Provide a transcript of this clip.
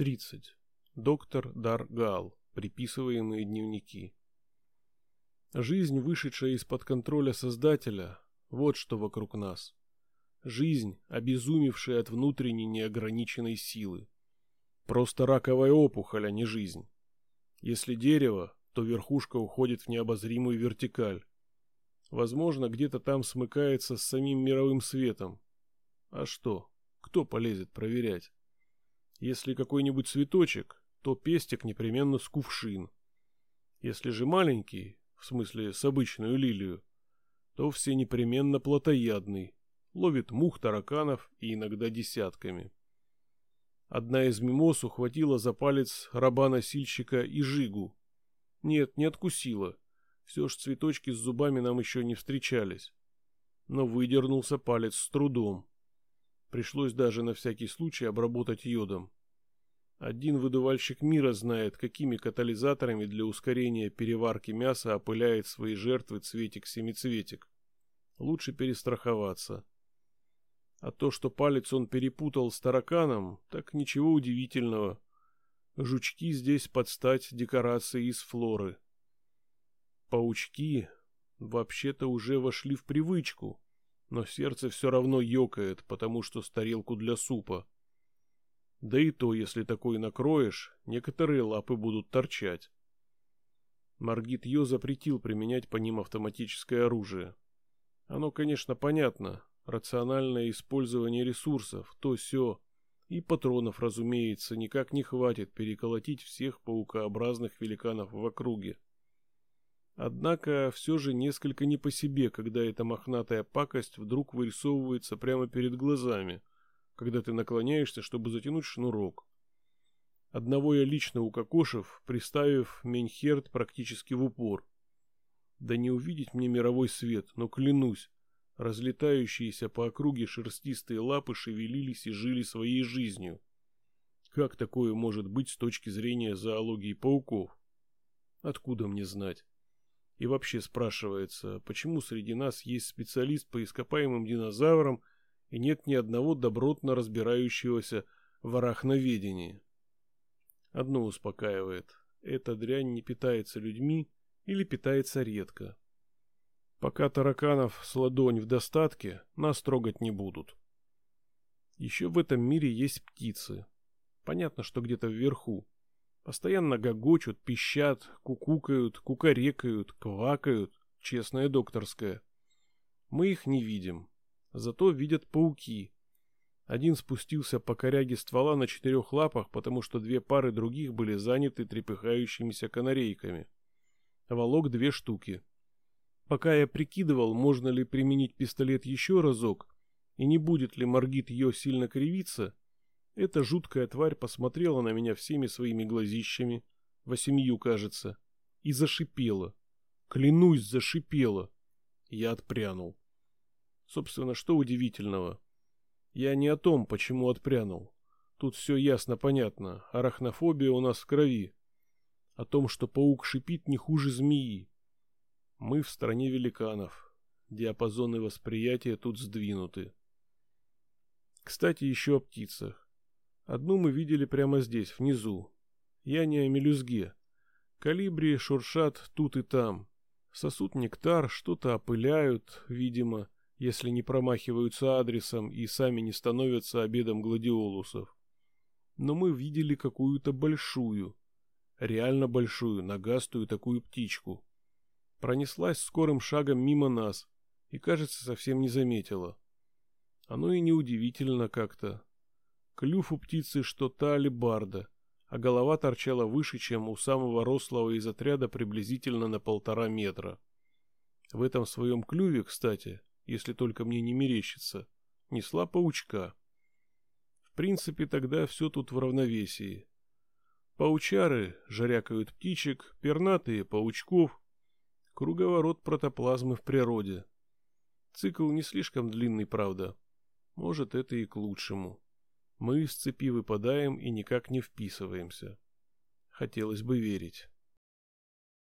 30. Доктор Даргал. Приписываемые дневники. Жизнь, вышедшая из-под контроля Создателя, вот что вокруг нас. Жизнь, обезумевшая от внутренней неограниченной силы. Просто раковая опухоль, а не жизнь. Если дерево, то верхушка уходит в необозримую вертикаль. Возможно, где-то там смыкается с самим мировым светом. А что? Кто полезет проверять? Если какой-нибудь цветочек, то пестик непременно с кувшин. Если же маленький, в смысле с обычную лилию, то все непременно плотоядный, ловит мух, тараканов и иногда десятками. Одна из мимоз ухватила за палец раба-носильщика и жигу. Нет, не откусила. Все ж цветочки с зубами нам еще не встречались. Но выдернулся палец с трудом. Пришлось даже на всякий случай обработать йодом. Один выдувальщик мира знает, какими катализаторами для ускорения переварки мяса опыляет свои жертвы цветик-семицветик. Лучше перестраховаться. А то, что палец он перепутал с тараканом, так ничего удивительного. Жучки здесь под стать декорации из флоры. Паучки вообще-то уже вошли в привычку но сердце все равно ёкает, потому что с тарелку для супа. Да и то, если такой накроешь, некоторые лапы будут торчать. Маргит Йо запретил применять по ним автоматическое оружие. Оно, конечно, понятно. Рациональное использование ресурсов, то все, И патронов, разумеется, никак не хватит переколотить всех паукообразных великанов в округе. Однако все же несколько не по себе, когда эта мохнатая пакость вдруг вырисовывается прямо перед глазами, когда ты наклоняешься, чтобы затянуть шнурок. Одного я лично укокошив, приставив Менхерт практически в упор. Да не увидеть мне мировой свет, но клянусь, разлетающиеся по округе шерстистые лапы шевелились и жили своей жизнью. Как такое может быть с точки зрения зоологии пауков? Откуда мне знать? И вообще спрашивается, почему среди нас есть специалист по ископаемым динозаврам и нет ни одного добротно разбирающегося в арахноведении? Одно успокаивает. Эта дрянь не питается людьми или питается редко. Пока тараканов с ладонь в достатке, нас трогать не будут. Еще в этом мире есть птицы. Понятно, что где-то вверху, Постоянно гогочут, пищат, кукукают, кукарекают, квакают, честное докторское. Мы их не видим. Зато видят пауки. Один спустился по коряге ствола на четырех лапах, потому что две пары других были заняты трепыхающимися канарейками. Волок две штуки. Пока я прикидывал, можно ли применить пистолет еще разок, и не будет ли Маргит ее сильно кривиться, эта жуткая тварь посмотрела на меня всеми своими глазищами, восемью, кажется, и зашипела. Клянусь, зашипела. Я отпрянул. Собственно, что удивительного? Я не о том, почему отпрянул. Тут все ясно понятно. Арахнофобия у нас в крови. О том, что паук шипит не хуже змеи. Мы в стране великанов. Диапазоны восприятия тут сдвинуты. Кстати, еще о птицах. Одну мы видели прямо здесь, внизу. Я не о мелюзге. Калибри шуршат тут и там. Сосут нектар, что-то опыляют, видимо, если не промахиваются адресом и сами не становятся обедом гладиолусов. Но мы видели какую-то большую, реально большую, нагастую такую птичку. Пронеслась скорым шагом мимо нас и, кажется, совсем не заметила. Оно и неудивительно как-то. Клюв у птицы что та алебарда, а голова торчала выше, чем у самого рослого из отряда приблизительно на полтора метра. В этом своем клюве, кстати, если только мне не мерещится, несла паучка. В принципе, тогда все тут в равновесии. Паучары жарякают птичек, пернатые паучков. Круговорот протоплазмы в природе. Цикл не слишком длинный, правда. Может, это и к лучшему. Мы из цепи выпадаем и никак не вписываемся. Хотелось бы верить.